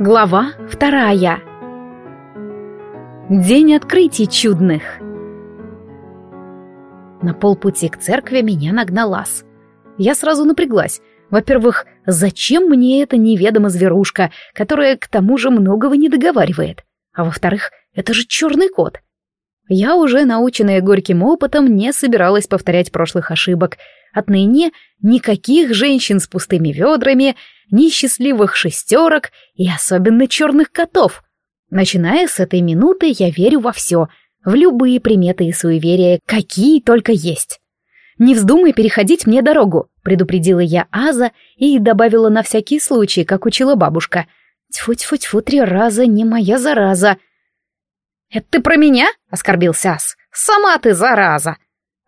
Глава вторая. День открытий чудных. На полпути к церкви меня нагнал ас. Я сразу напряглась. Во-первых, зачем мне эта неведома зверушка, которая к тому же многого не договаривает? А во-вторых, это же черный кот. Я уже, наученная горьким опытом, не собиралась повторять прошлых ошибок. Отныне никаких женщин с пустыми ведрами, ни счастливых шестерок и особенно черных котов. Начиная с этой минуты я верю во все, в любые приметы и суеверия, какие только есть. «Не вздумай переходить мне дорогу», — предупредила я Аза и добавила на всякий случай, как учила бабушка. «Тьфу-тьфу-тьфу, три раза, не моя зараза». «Это ты про меня?» — оскорбился Ас. «Сама ты зараза!»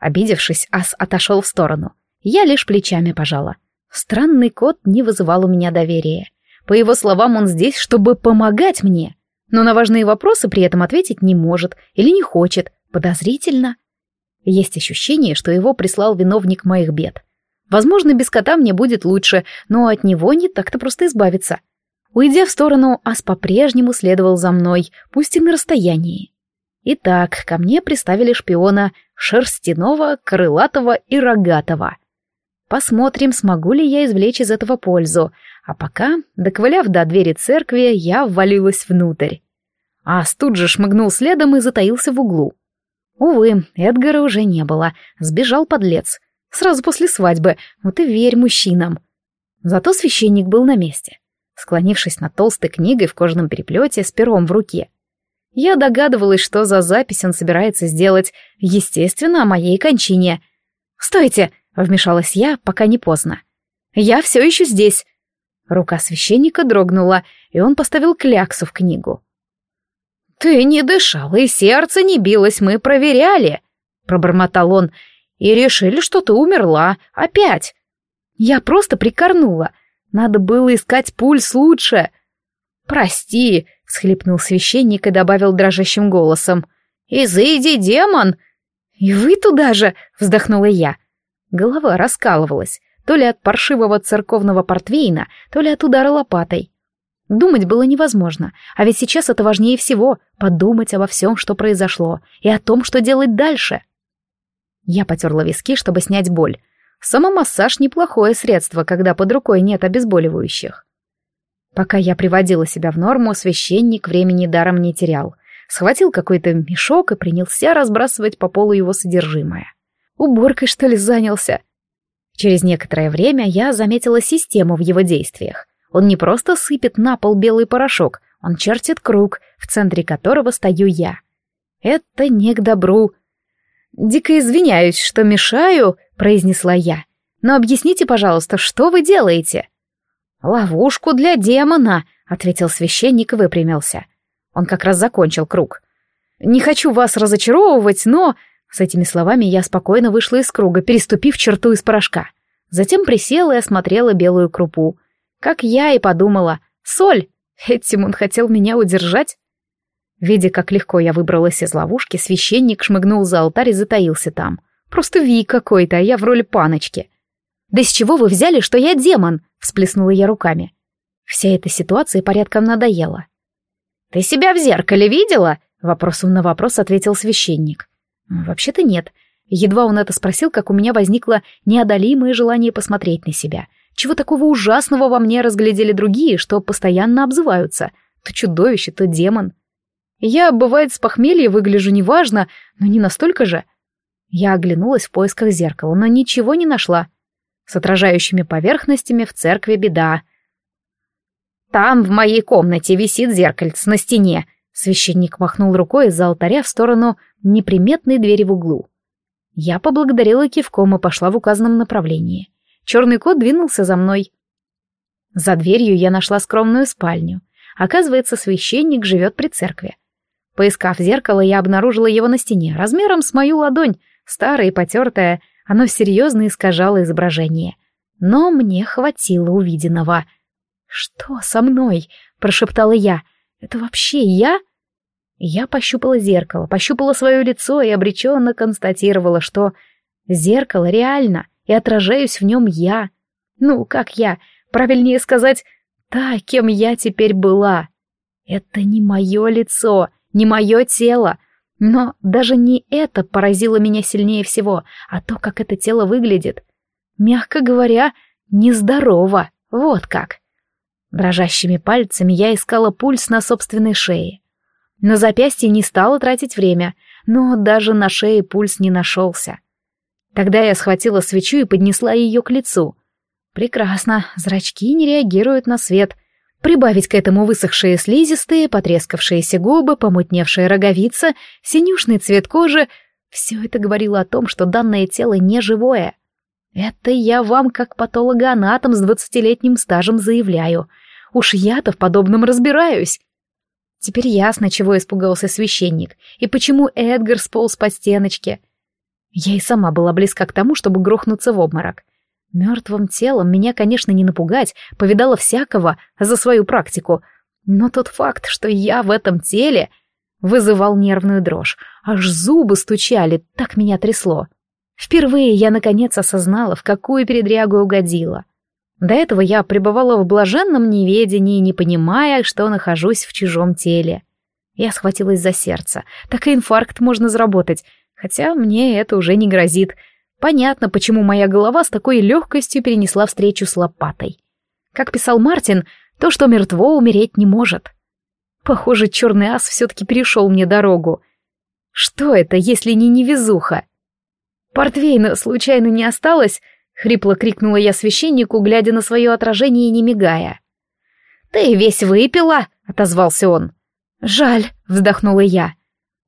Обидевшись, Ас отошел в сторону. Я лишь плечами пожала. Странный кот не вызывал у меня доверия. По его словам, он здесь, чтобы помогать мне. Но на важные вопросы при этом ответить не может или не хочет. Подозрительно. Есть ощущение, что его прислал виновник моих бед. Возможно, без кота мне будет лучше, но от него не так-то просто избавиться. Уйдя в сторону, Ас по-прежнему следовал за мной, пусть и на расстоянии. Итак, ко мне приставили шпиона шерстяного, крылатого и рогатого — Посмотрим, смогу ли я извлечь из этого пользу. А пока, доковыляв до двери церкви, я ввалилась внутрь. Ас тут же шмыгнул следом и затаился в углу. Увы, Эдгара уже не было. Сбежал подлец. Сразу после свадьбы. Вот и верь мужчинам. Зато священник был на месте, склонившись над толстой книгой в кожаном переплете с пером в руке. Я догадывалась, что за запись он собирается сделать, естественно, о моей кончине. «Стойте!» Вмешалась я, пока не поздно. «Я все еще здесь!» Рука священника дрогнула, и он поставил кляксу в книгу. «Ты не дышала, и сердце не билось, мы проверяли!» Пробормотал он, и решили, что ты умерла. Опять! Я просто прикорнула. Надо было искать пульс лучше. «Прости», — всхлипнул священник и добавил дрожащим голосом. «Изыди, демон!» «И вы туда же!» — вздохнула я. Голова раскалывалась, то ли от паршивого церковного портвейна, то ли от удара лопатой. Думать было невозможно, а ведь сейчас это важнее всего — подумать обо всем, что произошло, и о том, что делать дальше. Я потерла виски, чтобы снять боль. Самомассаж — неплохое средство, когда под рукой нет обезболивающих. Пока я приводила себя в норму, священник времени даром не терял. Схватил какой-то мешок и принялся разбрасывать по полу его содержимое. Уборкой, что ли, занялся? Через некоторое время я заметила систему в его действиях. Он не просто сыпет на пол белый порошок, он чертит круг, в центре которого стою я. Это не к добру. «Дико извиняюсь, что мешаю», — произнесла я. «Но объясните, пожалуйста, что вы делаете?» «Ловушку для демона», — ответил священник и выпрямился. Он как раз закончил круг. «Не хочу вас разочаровывать, но с этими словами я спокойно вышла из круга, переступив черту из порошка. Затем присела и осмотрела белую крупу. Как я и подумала. Соль! Этим он хотел меня удержать? Видя, как легко я выбралась из ловушки, священник шмыгнул за алтарь и затаился там. Просто ви какой-то, а я в роли паночки. «Да с чего вы взяли, что я демон?» — всплеснула я руками. Вся эта ситуация порядком надоела. «Ты себя в зеркале видела?» — вопросом на вопрос ответил священник. Вообще-то нет. Едва он это спросил, как у меня возникло неодолимое желание посмотреть на себя. Чего такого ужасного во мне разглядели другие, что постоянно обзываются? То чудовище, то демон. Я, бывает, с похмелья выгляжу неважно, но не настолько же. Я оглянулась в поисках зеркала, но ничего не нашла. С отражающими поверхностями в церкви беда. «Там, в моей комнате, висит зеркальце на стене», Священник махнул рукой из-за алтаря в сторону неприметной двери в углу. Я поблагодарила кивком и пошла в указанном направлении. Черный кот двинулся за мной. За дверью я нашла скромную спальню. Оказывается, священник живет при церкви. Поискав зеркало, я обнаружила его на стене, размером с мою ладонь, старое и потертое, оно серьезно искажало изображение. Но мне хватило увиденного. «Что со мной?» — прошептала я. Это вообще я? Я пощупала зеркало, пощупала свое лицо и обреченно констатировала, что зеркало реально, и отражаюсь в нем я. Ну, как я? Правильнее сказать, та, кем я теперь была. Это не мое лицо, не мое тело. Но даже не это поразило меня сильнее всего, а то, как это тело выглядит. Мягко говоря, нездорово, вот как. Дрожащими пальцами я искала пульс на собственной шее. На запястье не стала тратить время, но даже на шее пульс не нашелся. Тогда я схватила свечу и поднесла ее к лицу. Прекрасно, зрачки не реагируют на свет. Прибавить к этому высохшие слизистые, потрескавшиеся губы, помутневшая роговица, синюшный цвет кожи — все это говорило о том, что данное тело не живое. Это я вам, как патологоанатом с двадцатилетним стажем, заявляю. Уж я-то в подобном разбираюсь. Теперь ясно, чего испугался священник, и почему Эдгар сполз по стеночке. Я и сама была близка к тому, чтобы грохнуться в обморок. Мертвым телом меня, конечно, не напугать, повидала всякого за свою практику, но тот факт, что я в этом теле, вызывал нервную дрожь, аж зубы стучали, так меня трясло. Впервые я, наконец, осознала, в какую передрягу угодила. До этого я пребывала в блаженном неведении, не понимая, что нахожусь в чужом теле. Я схватилась за сердце. Так и инфаркт можно заработать, хотя мне это уже не грозит. Понятно, почему моя голова с такой легкостью перенесла встречу с лопатой. Как писал Мартин, то, что мертво, умереть не может. Похоже, черный ас все-таки перешел мне дорогу. Что это, если не невезуха? Портвейна случайно не осталось? — хрипло крикнула я священнику, глядя на свое отражение и не мигая. «Ты весь выпила?» — отозвался он. «Жаль», — вздохнула я.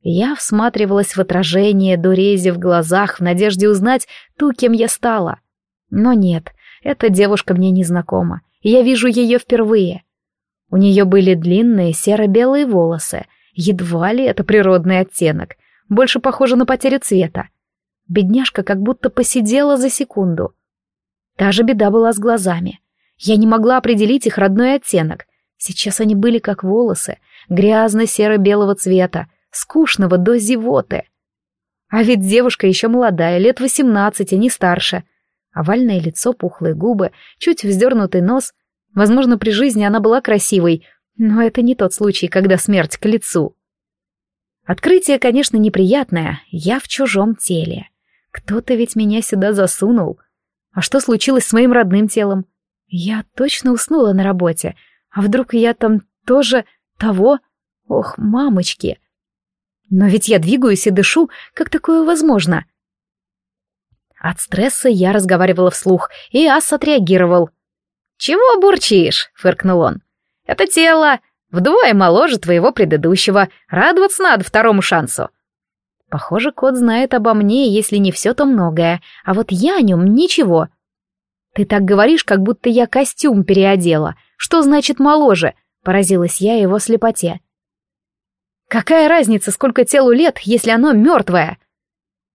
Я всматривалась в отражение Дорези в глазах в надежде узнать ту, кем я стала. Но нет, эта девушка мне не знакома, и я вижу ее впервые. У нее были длинные серо-белые волосы, едва ли это природный оттенок, больше похоже на потерю цвета. Бедняжка как будто посидела за секунду. Та же беда была с глазами. Я не могла определить их родной оттенок. Сейчас они были как волосы, грязно-серо-белого цвета, скучного до зевоты. А ведь девушка еще молодая, лет восемнадцати, не старше. Овальное лицо, пухлые губы, чуть вздернутый нос. Возможно, при жизни она была красивой, но это не тот случай, когда смерть к лицу. Открытие, конечно, неприятное, я в чужом теле. Кто-то ведь меня сюда засунул. А что случилось с моим родным телом? Я точно уснула на работе. А вдруг я там тоже того? Ох, мамочки! Но ведь я двигаюсь и дышу, как такое возможно? От стресса я разговаривала вслух, и Ас отреагировал. «Чего бурчишь?» — фыркнул он. «Это тело вдвое моложе твоего предыдущего. Радоваться надо второму шансу. Похоже, кот знает обо мне, если не все, то многое, а вот я о нем ничего. Ты так говоришь, как будто я костюм переодела. Что значит моложе? Поразилась я его слепоте. Какая разница, сколько телу лет, если оно мертвое?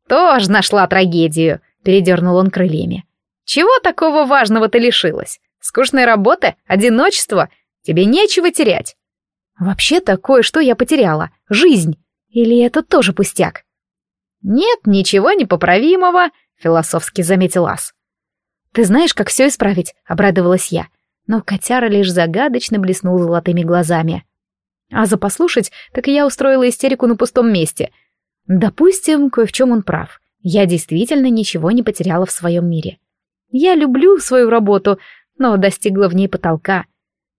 Тоже нашла трагедию, передернул он крыльями. Чего такого важного ты лишилась? Скучной работы? Одиночество? Тебе нечего терять. Вообще-то кое-что я потеряла. Жизнь. Или это тоже пустяк? «Нет ничего непоправимого», — философски заметил Ас. «Ты знаешь, как все исправить?» — обрадовалась я. Но котяра лишь загадочно блеснул золотыми глазами. А за послушать, так я устроила истерику на пустом месте. Допустим, кое в чем он прав. Я действительно ничего не потеряла в своем мире. Я люблю свою работу, но достигла в ней потолка.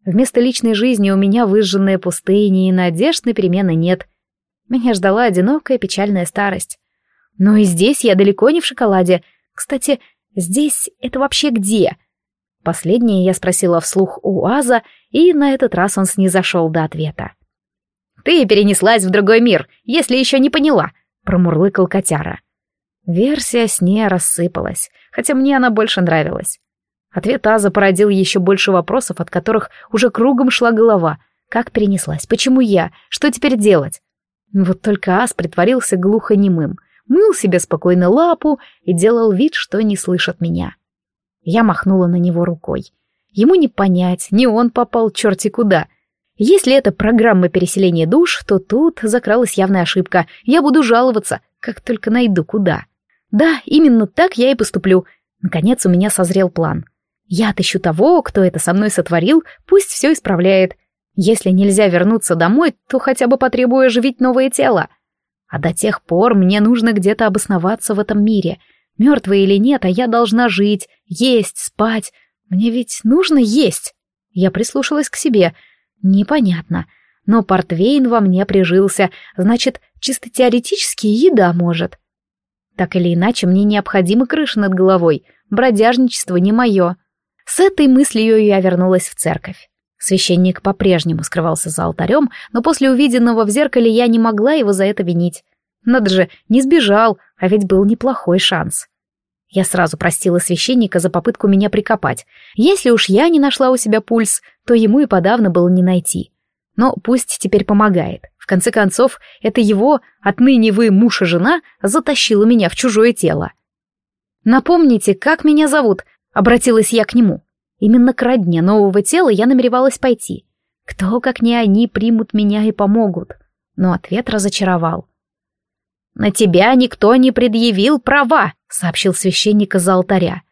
Вместо личной жизни у меня выжженные пустыни, и надежд на перемены нет. Меня ждала одинокая печальная старость. Но и здесь я далеко не в шоколаде. Кстати, здесь это вообще где? Последнее я спросила вслух у Аза, и на этот раз он снизошел до ответа. «Ты перенеслась в другой мир, если еще не поняла», — промурлыкал котяра. Версия с ней рассыпалась, хотя мне она больше нравилась. Ответ Аза породил еще больше вопросов, от которых уже кругом шла голова. Как перенеслась? Почему я? Что теперь делать? Вот только Аз притворился глухонемым — мыл себе спокойно лапу и делал вид, что не слышит меня. Я махнула на него рукой. Ему не понять, не он попал черти куда. Если это программа переселения душ, то тут закралась явная ошибка. Я буду жаловаться, как только найду куда. Да, именно так я и поступлю. Наконец у меня созрел план. Я отыщу того, кто это со мной сотворил, пусть все исправляет. Если нельзя вернуться домой, то хотя бы потребую оживить новое тело. А до тех пор мне нужно где-то обосноваться в этом мире. Мертвый или нет, а я должна жить, есть, спать. Мне ведь нужно есть. Я прислушалась к себе. Непонятно. Но портвейн во мне прижился, значит, чисто теоретически еда может. Так или иначе, мне необходима крыша над головой. Бродяжничество не мое. С этой мыслью я вернулась в церковь. Священник по-прежнему скрывался за алтарем, но после увиденного в зеркале я не могла его за это винить. Надо же, не сбежал, а ведь был неплохой шанс. Я сразу простила священника за попытку меня прикопать. Если уж я не нашла у себя пульс, то ему и подавно было не найти. Но пусть теперь помогает. В конце концов, это его, отныне вы муж и жена, затащило меня в чужое тело. «Напомните, как меня зовут?» — обратилась я к нему. Именно к родне нового тела я намеревалась пойти. Кто, как не они, примут меня и помогут. Но ответ разочаровал. «На тебя никто не предъявил права», — сообщил священник из-за алтаря.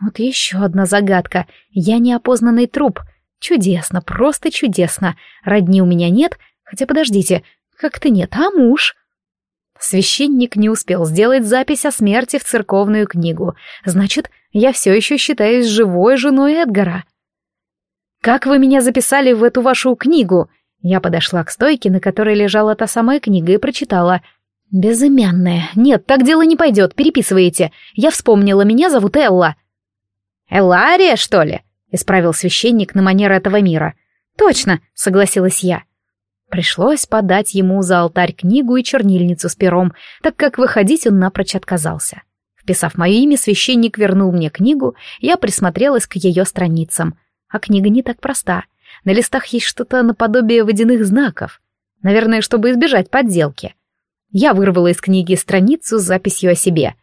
Вот еще одна загадка. Я неопознанный труп. Чудесно, просто чудесно. Родни у меня нет, хотя подождите, как-то нет, а муж? Священник не успел сделать запись о смерти в церковную книгу. Значит, я все еще считаюсь живой женой Эдгара. «Как вы меня записали в эту вашу книгу?» Я подошла к стойке, на которой лежала та самая книга, и прочитала. «Безымянная. Нет, так дело не пойдет, переписываете. Я вспомнила, меня зовут Элла». «Элария, что ли?» — исправил священник на манер этого мира. «Точно», — согласилась я. Пришлось подать ему за алтарь книгу и чернильницу с пером, так как выходить он напрочь отказался. Вписав мое имя, священник вернул мне книгу, я присмотрелась к ее страницам. А книга не так проста. На листах есть что-то наподобие водяных знаков. Наверное, чтобы избежать подделки. Я вырвала из книги страницу с записью о себе.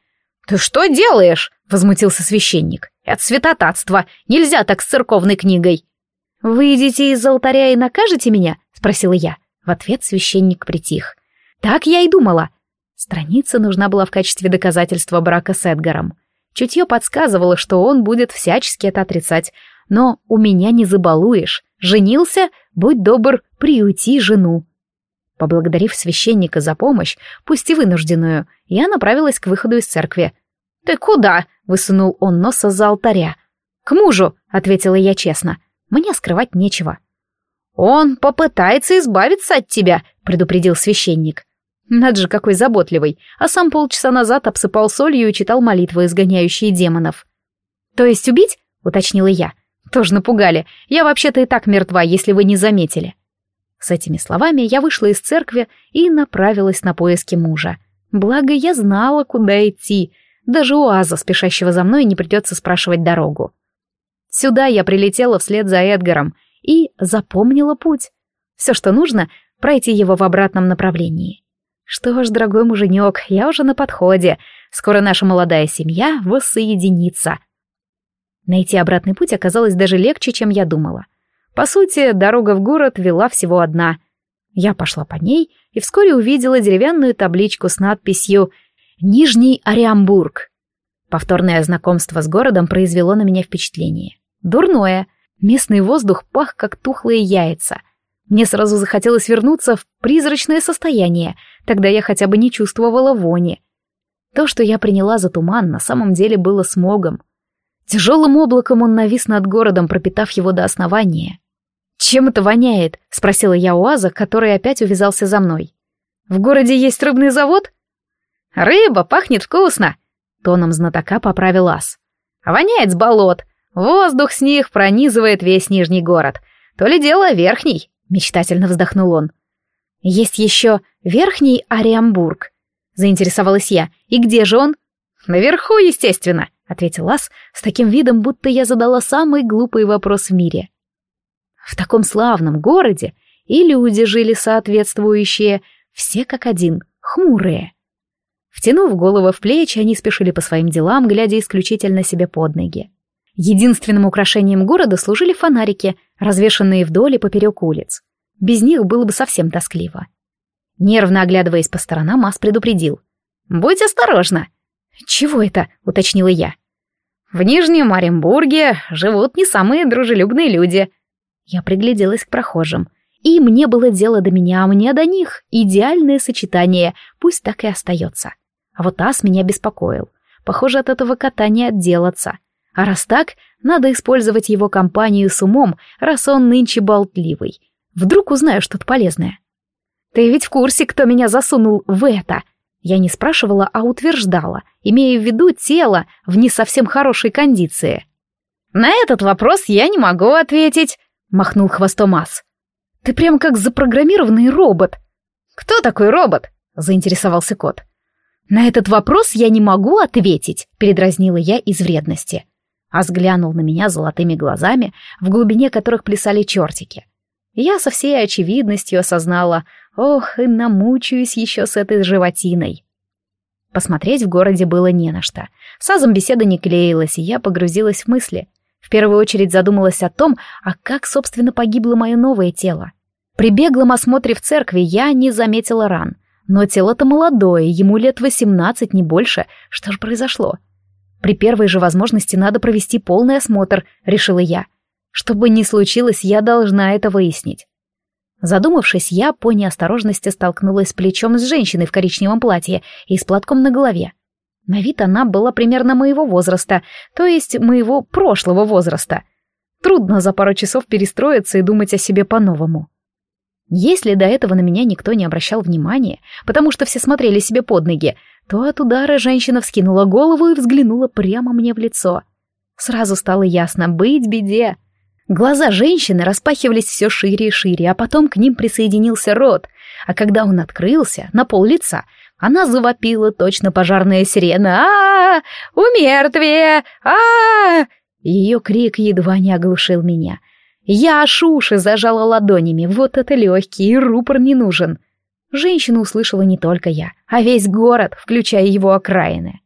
«Ты что делаешь?» — возмутился священник. «Это святотатство. Нельзя так с церковной книгой». «Выйдете из алтаря и накажете меня?» — спросила я. В ответ священник притих. «Так я и думала». Страница нужна была в качестве доказательства брака с Эдгаром. Чутье подсказывало, что он будет всячески это отрицать. Но у меня не забалуешь. Женился, будь добр, приюти жену. Поблагодарив священника за помощь, пусть и вынужденную, я направилась к выходу из церкви. «Ты куда?» — высунул он нос за алтаря. «К мужу», — ответила я честно. «Мне скрывать нечего». «Он попытается избавиться от тебя», — предупредил священник. Над же какой заботливый, а сам полчаса назад обсыпал солью и читал молитвы, изгоняющие демонов. «То есть убить?» — уточнила я. «Тоже напугали. Я вообще-то и так мертва, если вы не заметили». С этими словами я вышла из церкви и направилась на поиски мужа. Благо, я знала, куда идти. Даже у Аза, спешащего за мной, не придется спрашивать дорогу. Сюда я прилетела вслед за Эдгаром — и запомнила путь. Все, что нужно, пройти его в обратном направлении. Что ж, дорогой муженек, я уже на подходе. Скоро наша молодая семья воссоединится. Найти обратный путь оказалось даже легче, чем я думала. По сути, дорога в город вела всего одна. Я пошла по ней и вскоре увидела деревянную табличку с надписью «Нижний Ориамбург». Повторное знакомство с городом произвело на меня впечатление. Дурное — Местный воздух пах, как тухлые яйца. Мне сразу захотелось вернуться в призрачное состояние, тогда я хотя бы не чувствовала вони. То, что я приняла за туман, на самом деле было смогом. Тяжелым облаком он навис над городом, пропитав его до основания. «Чем это воняет?» — спросила я у Аза, который опять увязался за мной. «В городе есть рыбный завод?» «Рыба пахнет вкусно!» — тоном знатока поправил Аз. «Воняет с болот, Воздух с них пронизывает весь Нижний город. То ли дело верхний, мечтательно вздохнул он. Есть еще верхний Ариамбург, заинтересовалась я. И где же он? Наверху, естественно, ответил Ас с таким видом, будто я задала самый глупый вопрос в мире. В таком славном городе и люди жили соответствующие, все как один, хмурые. Втянув голову в плечи, они спешили по своим делам, глядя исключительно себе под ноги. Единственным украшением города служили фонарики, развешанные вдоль и поперек улиц. Без них было бы совсем тоскливо. Нервно оглядываясь по сторонам, Ас предупредил. «Будь осторожна!» «Чего это?» — уточнила я. В Нижнем Оренбурге живут не самые дружелюбные люди. Я пригляделась к прохожим. И мне было дело до меня, а мне до них. Идеальное сочетание, пусть так и остается. А вот ас меня беспокоил. Похоже, от этого кота не отделаться. А раз так, надо использовать его компанию с умом, раз он нынче болтливый. Вдруг узнаю что-то полезное. Ты ведь в курсе, кто меня засунул в это? Я не спрашивала, а утверждала, имея в виду тело в не совсем хорошей кондиции. На этот вопрос я не могу ответить, махнул хвостом Ас. Ты прям как запрограммированный робот. Кто такой робот? заинтересовался кот. На этот вопрос я не могу ответить, передразнила я из вредности. Ас глянул на меня золотыми глазами, в глубине которых плясали чертики. Я со всей очевидностью осознала, ох, и намучаюсь еще с этой животиной. Посмотреть в городе было не на что. С Азом беседа не клеилась, и я погрузилась в мысли. В первую очередь задумалась о том, а как, собственно, погибло мое новое тело. При беглом осмотре в церкви я не заметила ран. Но тело-то молодое, ему лет восемнадцать, не больше. Что же произошло? При первой же возможности надо провести полный осмотр, решила я. Что бы ни случилось, я должна это выяснить. Задумавшись, я по неосторожности столкнулась плечом с женщиной в коричневом платье и с платком на голове. На вид она была примерно моего возраста, то есть моего прошлого возраста. Трудно за пару часов перестроиться и думать о себе по-новому. Если до этого на меня никто не обращал внимания, потому что все смотрели себе под ноги, то от удара женщина вскинула голову и взглянула прямо мне в лицо. Сразу стало ясно, быть беде. Глаза женщины распахивались все шире и шире, а потом к ним присоединился рот, а когда он открылся, на пол лица, она завопила точно пожарная сирена а, -а, -а Умертвие! а, -а, -а Ее крик едва не оглушил меня. Я аж уши зажала ладонями, вот это легкий, и рупор не нужен. Женщину услышала не только я, а весь город, включая его окраины.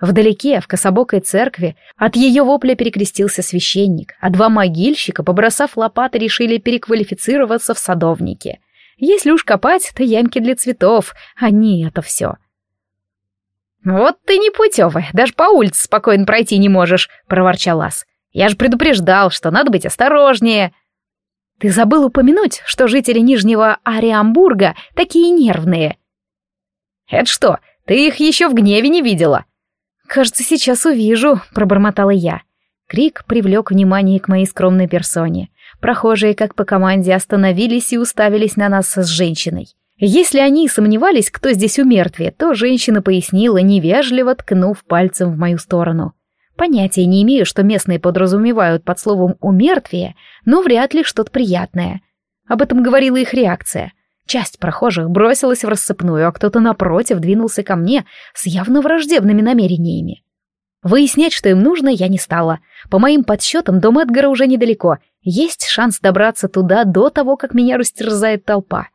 Вдалеке, в кособокой церкви, от ее вопля перекрестился священник, а два могильщика, побросав лопаты, решили переквалифицироваться в садовники. Если уж копать, то ямки для цветов, а не это все. «Вот ты непутевая, даже по улице спокойно пройти не можешь», — проворчал Ас. «Я же предупреждал, что надо быть осторожнее». «Ты забыл упомянуть, что жители Нижнего Ариамбурга такие нервные». «Это что, ты их еще в гневе не видела?» «Кажется, сейчас увижу», — пробормотала я. Крик привлек внимание к моей скромной персоне. Прохожие, как по команде, остановились и уставились на нас с женщиной. Если они сомневались, кто здесь у мертвия, то женщина пояснила, невежливо ткнув пальцем в мою сторону. Понятия не имею, что местные подразумевают под словом «умертвие», но вряд ли что-то приятное. Об этом говорила их реакция — Часть прохожих бросилась в рассыпную, а кто-то напротив двинулся ко мне с явно враждебными намерениями. Выяснять, что им нужно, я не стала. По моим подсчетам, дом Эдгара уже недалеко. Есть шанс добраться туда до того, как меня растерзает толпа.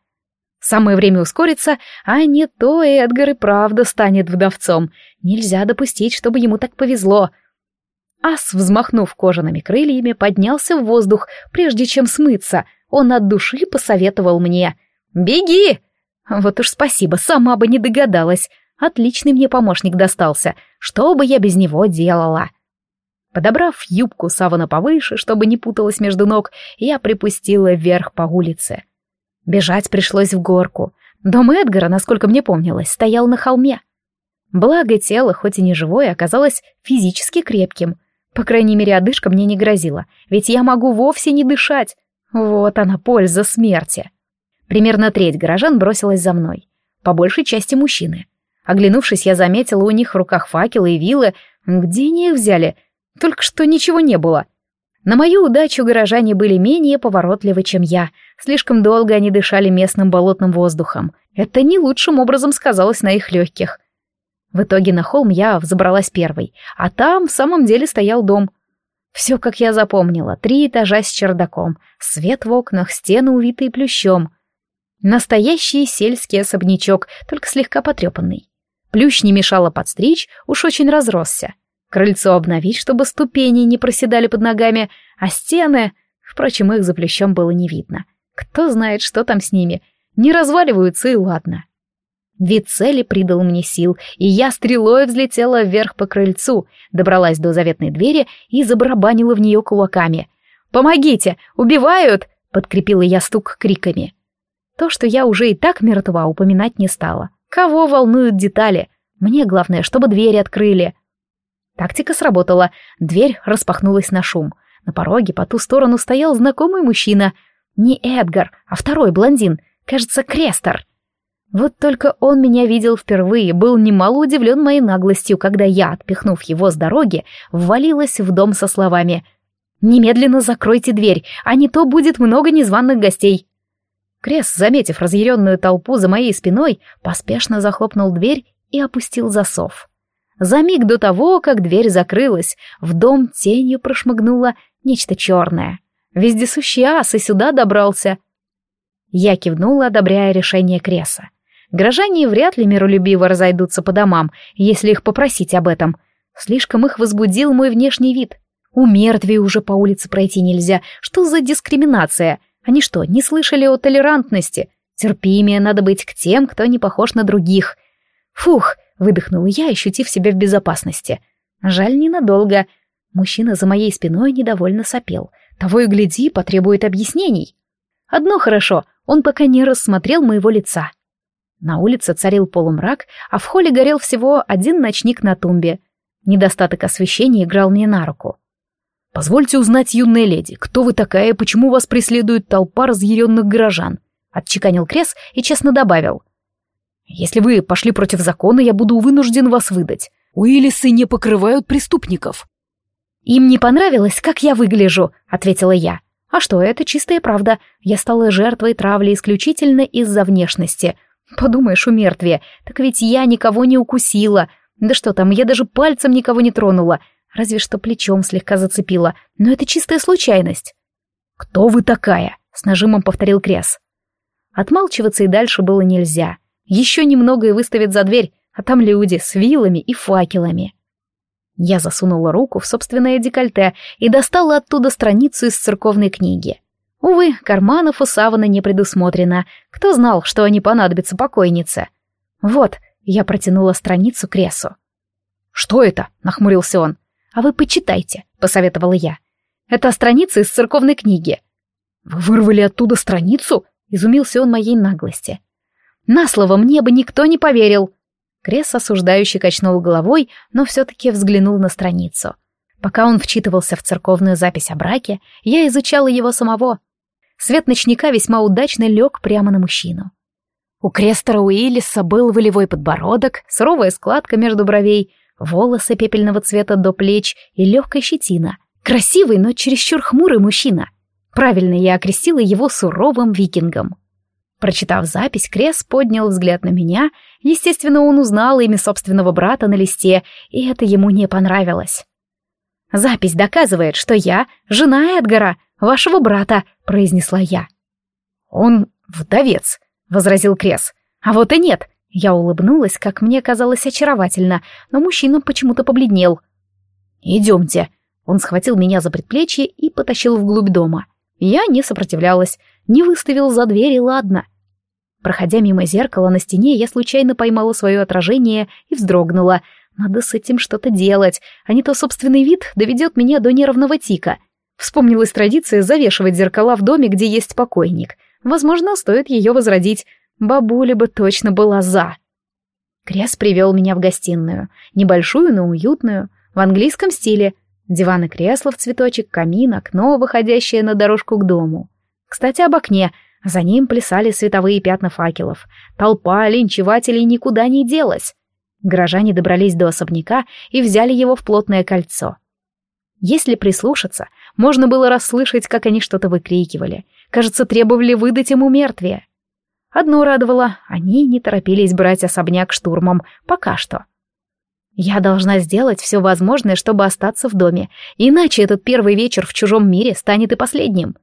Самое время ускориться, а не то Эдгар и правда станет вдовцом. Нельзя допустить, чтобы ему так повезло. Ас, взмахнув кожаными крыльями, поднялся в воздух, прежде чем смыться. Он от души посоветовал мне — «Беги!» Вот уж спасибо, сама бы не догадалась. Отличный мне помощник достался. Что бы я без него делала? Подобрав юбку савана повыше, чтобы не путалась между ног, я припустила вверх по улице. Бежать пришлось в горку. Дом Эдгара, насколько мне помнилось, стоял на холме. Благо тело, хоть и не живое, оказалось физически крепким. По крайней мере, одышка мне не грозила, ведь я могу вовсе не дышать. Вот она, польза смерти. Примерно треть горожан бросилась за мной. По большей части мужчины. Оглянувшись, я заметила у них в руках факелы и вилы. Где они их взяли? Только что ничего не было. На мою удачу горожане были менее поворотливы, чем я. Слишком долго они дышали местным болотным воздухом. Это не лучшим образом сказалось на их легких. В итоге на холм я взобралась первой, а там в самом деле стоял дом. Все, как я запомнила, три этажа с чердаком, свет в окнах, стены увитые плющом — Настоящий сельский особнячок, только слегка потрепанный. Плющ не мешало подстричь, уж очень разросся. Крыльцо обновить, чтобы ступени не проседали под ногами, а стены... Впрочем, их за плющом было не видно. Кто знает, что там с ними. Не разваливаются и ладно. Вид цели придал мне сил, и я стрелой взлетела вверх по крыльцу, добралась до заветной двери и забарабанила в нее кулаками. «Помогите! Убивают!» — подкрепила я стук криками. То, что я уже и так мертва, упоминать не стала. Кого волнуют детали? Мне главное, чтобы двери открыли. Тактика сработала. Дверь распахнулась на шум. На пороге по ту сторону стоял знакомый мужчина. Не Эдгар, а второй блондин. Кажется, Крестер. Вот только он меня видел впервые, был немало удивлен моей наглостью, когда я, отпихнув его с дороги, ввалилась в дом со словами «Немедленно закройте дверь, а не то будет много незваных гостей». Крес, заметив разъяренную толпу за моей спиной, поспешно захлопнул дверь и опустил засов. За миг до того, как дверь закрылась, в дом тенью прошмыгнуло нечто черное. Вездесущий ас и сюда добрался. Я кивнула, одобряя решение Креса. Горожане вряд ли миролюбиво разойдутся по домам, если их попросить об этом. Слишком их возбудил мой внешний вид. У мертвей уже по улице пройти нельзя. Что за дискриминация? Они что, не слышали о толерантности? Терпимее надо быть к тем, кто не похож на других. Фух, выдохнула я, ощутив себя в безопасности. Жаль, ненадолго. Мужчина за моей спиной недовольно сопел. Того и гляди, потребует объяснений. Одно хорошо, он пока не рассмотрел моего лица. На улице царил полумрак, а в холле горел всего один ночник на тумбе. Недостаток освещения играл мне на руку. «Позвольте узнать, юная леди, кто вы такая и почему вас преследует толпа разъяренных горожан?» Отчеканил Крес и честно добавил. «Если вы пошли против закона, я буду вынужден вас выдать. Уиллисы не покрывают преступников». «Им не понравилось, как я выгляжу», — ответила я. «А что, это чистая правда. Я стала жертвой травли исключительно из-за внешности. Подумаешь, у мертвия, так ведь я никого не укусила. Да что там, я даже пальцем никого не тронула, разве что плечом слегка зацепила, но это чистая случайность. «Кто вы такая?» — с нажимом повторил Крес. Отмалчиваться и дальше было нельзя. Еще немного и выставят за дверь, а там люди с вилами и факелами. Я засунула руку в собственное декольте и достала оттуда страницу из церковной книги. Увы, карманов у савана не предусмотрено. Кто знал, что они понадобятся покойнице? Вот, я протянула страницу Кресу. «Что это?» — нахмурился он. «А вы почитайте», — посоветовала я. «Это страница из церковной книги». «Вы вырвали оттуда страницу?» — изумился он моей наглости. «На слово мне бы никто не поверил». Крес осуждающе качнул головой, но все-таки взглянул на страницу. Пока он вчитывался в церковную запись о браке, я изучала его самого. Свет ночника весьма удачно лег прямо на мужчину. У Крестера Уиллиса был волевой подбородок, суровая складка между бровей, волосы пепельного цвета до плеч и легкая щетина. Красивый, но чересчур хмурый мужчина. Правильно я окрестила его суровым викингом. Прочитав запись, Крес поднял взгляд на меня. Естественно, он узнал имя собственного брата на листе, и это ему не понравилось. «Запись доказывает, что я жена Эдгара», вашего брата», — произнесла я. «Он вдовец», — возразил Крес. «А вот и нет». Я улыбнулась, как мне казалось очаровательно, но мужчина почему-то побледнел. «Идемте». Он схватил меня за предплечье и потащил вглубь дома. Я не сопротивлялась, не выставил за дверь, и ладно. Проходя мимо зеркала на стене, я случайно поймала свое отражение и вздрогнула. Надо с этим что-то делать, а не то собственный вид доведет меня до нервного тика — Вспомнилась традиция завешивать зеркала в доме, где есть покойник. Возможно, стоит ее возродить. Бабуля бы точно была за. Крес привел меня в гостиную. Небольшую, но уютную. В английском стиле. Диван и кресло в цветочек, камин, окно, выходящее на дорожку к дому. Кстати, об окне. За ним плясали световые пятна факелов. Толпа линчевателей никуда не делась. Горожане добрались до особняка и взяли его в плотное кольцо. Если прислушаться, можно было расслышать, как они что-то выкрикивали. Кажется, требовали выдать ему мертвие. Одно радовало, они не торопились брать особняк штурмом, пока что. Я должна сделать все возможное, чтобы остаться в доме, иначе этот первый вечер в чужом мире станет и последним.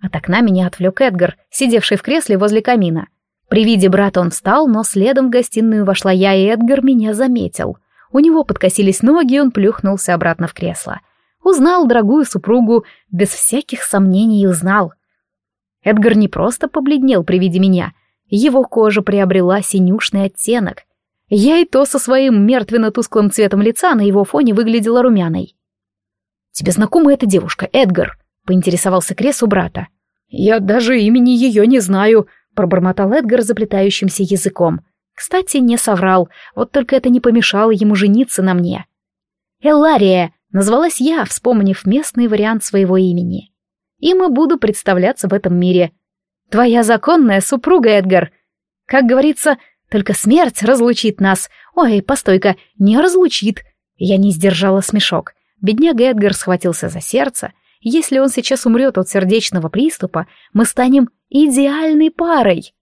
От окна меня отвлек Эдгар, сидевший в кресле возле камина. При виде брата он встал, но следом в гостиную вошла я, и Эдгар меня заметил. У него подкосились ноги, он плюхнулся обратно в кресло. Узнал дорогую супругу, без всяких сомнений узнал. Эдгар не просто побледнел при виде меня. Его кожа приобрела синюшный оттенок. Я и то со своим мертвенно-тусклым цветом лица на его фоне выглядела румяной. «Тебе знакома эта девушка, Эдгар?» — поинтересовался Крес у брата. «Я даже имени ее не знаю», — пробормотал Эдгар заплетающимся языком. Кстати, не соврал, вот только это не помешало ему жениться на мне. «Эллария», — назвалась я, вспомнив местный вариант своего имени. Им и буду представляться в этом мире. Твоя законная супруга, Эдгар. Как говорится, только смерть разлучит нас. Ой, постойка, не разлучит. Я не сдержала смешок. Бедняга Эдгар схватился за сердце. Если он сейчас умрет от сердечного приступа, мы станем идеальной парой.